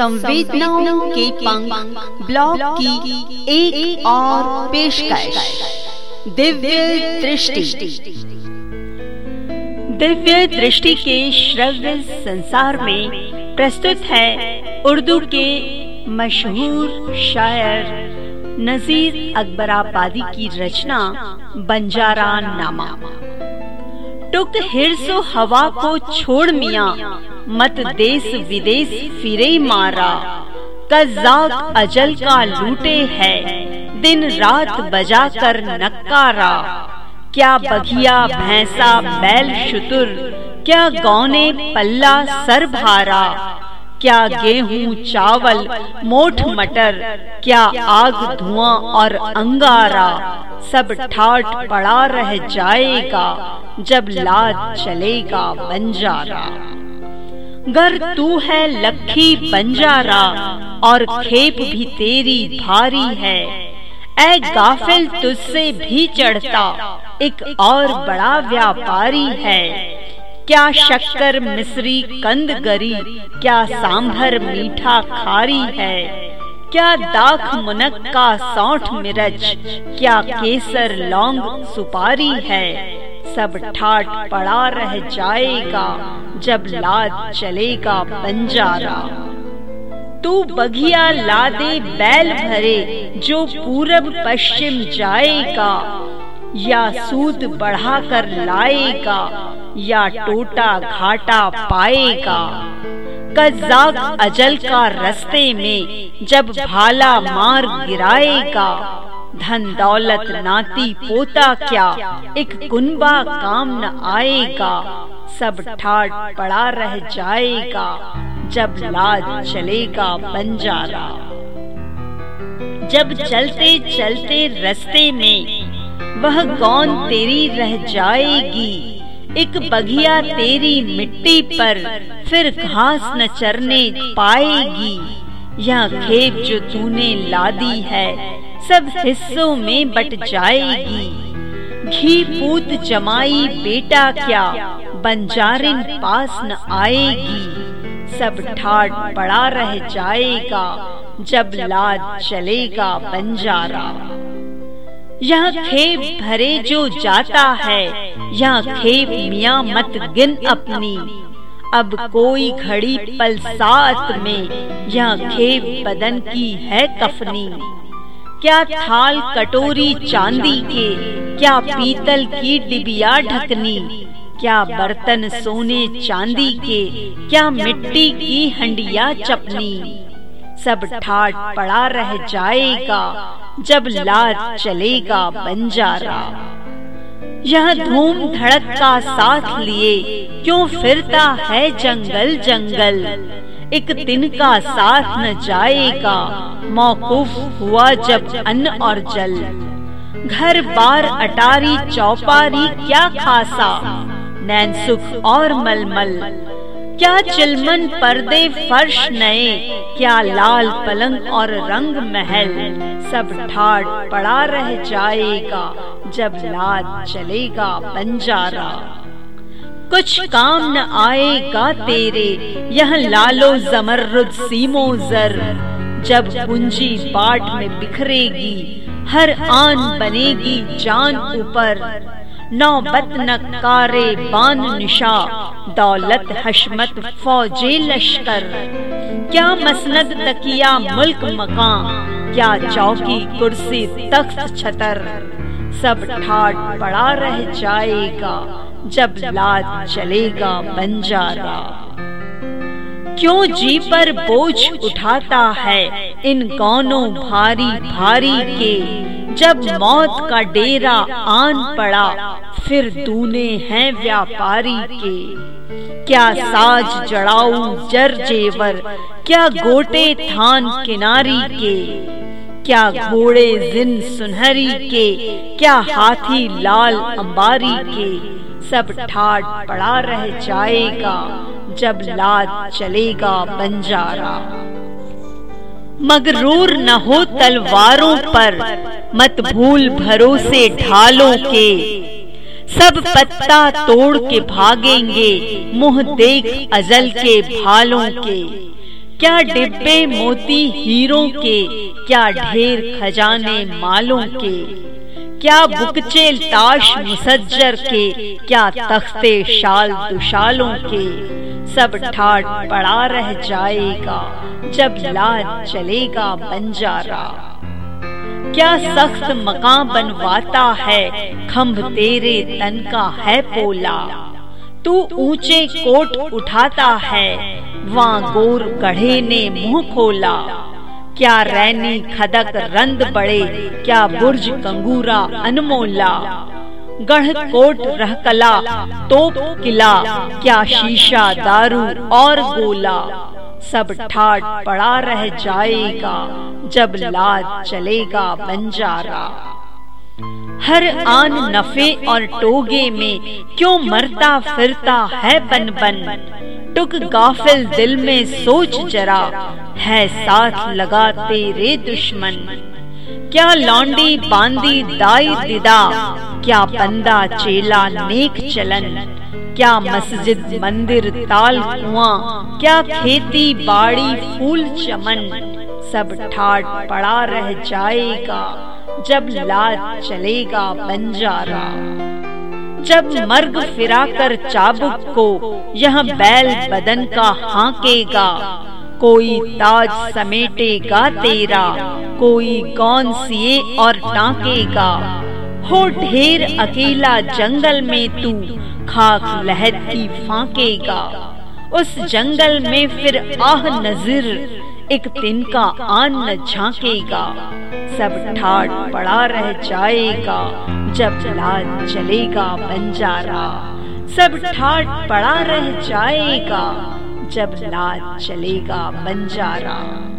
संवेदनाओं के पंख ब्लॉग की एक, और पेशकश। दिव्य दृष्टि। दिव्य दृष्टि के श्रव्य संसार में प्रस्तुत है उर्दू के मशहूर शायर नजीर अकबराबादी की रचना बंजारा नामा टुक हिरसो हवा को छोड़ मिया। मत देश विदेश फिरे मारा। कजाक अजल का लूटे है। दिन रात बजा कर नकारा क्या बघिया भैंसा बैल शुतुर, क्या गौने पल्ला सर भारा। क्या गेहूँ, चावल, मोठ मटर, क्या आग, धुआँ और अंगारा, सब ठाट पड़ा रह जाएगा जब लाद चलेगा बंजारा। गर तू है लखी बंजारा और खेप भी तेरी भारी है। ऐ गाफिल तुझसे भी चढ़ता, एक और बड़ा व्यापारी है। क्या शक्कर मिश्री कंद गरी, क्या सांभर मीठा खारी है? क्या दाख मुनक का सौठ मिर्च क्या केसर लौंग सुपारी है? सब ठाट पड़ा रह जाएगा, जब लाद चलेगा बंजारा तू बघिया लादे बैल भरे, जो पूरब पश्चिम जाएगा, या सूद बढ़ा कर लाएगा या टोटा घाटा पाएगा। कजाक अजल का रस्ते में जब भाला मार गिराएगा। धन दौलत नाती पोता क्या एक कुनबा काम न आएगा। सब ठाट पड़ा रह जाएगा जब लाद चलेगा बंजारा। जब चलते चलते रस्ते में वह गौन तेरी रह जाएगी। एक बघिया तेरी मिट्टी पर फिर घास न चरने पाएगी यह खेप जो तूने लादी है, सब हिस्सों में बट जाएगी। घी पूत जमाई बेटा क्या, बंजारिन पास न आएगी। सब ठाट पड़ा रह जाएगा, जब लाद चलेगा बंजारा। यह खेप भरे जो जाता है, यह खेप मिया मत गिन अपनी। अब कोई घड़ी पल सात में, यह खेप बदन की है कफनी। क्या थाल कटोरी चांदी के, क्या पीतल की डिबिया ढकनी। क्या बर्तन सोने चांदी के, क्या मिट्टी की हंडिया चपनी। सब ठाट पड़ा रह जाएगा जब लाद चलेगा बंजारा यह धूम धड़क का साथ लिए क्यों फिरता है जंगल जंगल? एक दिन का साथ न जाएगा, मौकूफ हुआ जब अन्न और जल। घर बार अटारी चौपारी क्या खासा? नैन सुख और मलमल क्या चिलमन पर्दे फर्श नए? क्या लाल पलंग और रंग महल? सब ठाट पड़ा रह जाएगा, जब लाद चलेगा बंजारा। कुछ काम न आएगा तेरे, यह लालो जमरुद सीमो जर। जब पूंजी बाट में बिखरेगी, हर आन बनेगी जान ऊपर। नौबत नकारे बान निशा दौलत हशमत फौजे लश्कर। क्या मसनद तकिया मुल्क मकान क्या चौकी कुर्सी तख्त छतर। सब ठाट पड़ा रह जाएगा, जब लाद चलेगा बन बंजारा। क्यों जी पर बोझ उठाता है इन गौनों भारी भारी के? जब मौत का डेरा आन पड़ा, फिर दूने हैं व्यापारी के। क्या साज जड़ाऊ जर जेवर, क्या गोटे थान किनारी के। क्या घोड़े जिन सुनहरी के, क्या हाथी लाल अंबारी के। सब ठाट पड़ा रह जाएगा, जब लाद चलेगा बंजारा। मगरूर न हो तलवारों पर, मत भूल भरोसे ढालों के। सब पत्ता तोड़ के भागेंगे, मुँह देख अजल के भालों के। क्या डिब्बे मोती हीरों के, क्या ढेर खजाने मालों के। क्या बुकचे ताश मुसज्जर के, क्या तख्ते शाल दुशालों के। सब ठाट पड़ा रह जाएगा, जब लाद चलेगा बंजारा। क्या सख्त मकान बनवाता है खम्भ तेरे तन का है पोला। तू ऊँचे कोट उठाता है वहाँ गोर गढ़े ने मुँह खोला। क्या रैनी खदक रंद बड़े, क्या बुर्ज कंगूरा अनमोला। गढ़ कोट रहकला तोप किला, क्या शीशा, दारू और गोला। सब ठाट पड़ा रह जाएगा, जब लाद चलेगा बंजारा। हर आन नफे और टोगे में क्यों मरता फिरता है बन बन? टुक गाफिल दिल में सोच जरा, है साथ लगा तेरे दुश्मन। क्या लौंडी बांदी दाई दिदा? क्या बंदा चेला नेक चलन? क्या मस्जिद मंदिर ताल कुआँ? क्या खेती बाड़ी फूल चमन? सब ठाट पड़ा रह जाएगा, जब लाद चलेगा बंजारा। जब मर्ग फिरा कर चाबुक को, यह बैल बदन का हाकेगा। कोई ताज समेटेगा तेरा, कोई कौन सिए और टाकेगा हो ढेर अकेला जंगल में तू, खाक लहती फाकेगा। उस जंगल में फिर आह नज़र, एक तिनका आन न झांकेगा। सब ठाट पड़ा रह जाएगा, जब लाद चलेगा बंजारा। सब ठाट पड़ा रह जाएगा जब नाच चलेगा बंजारा।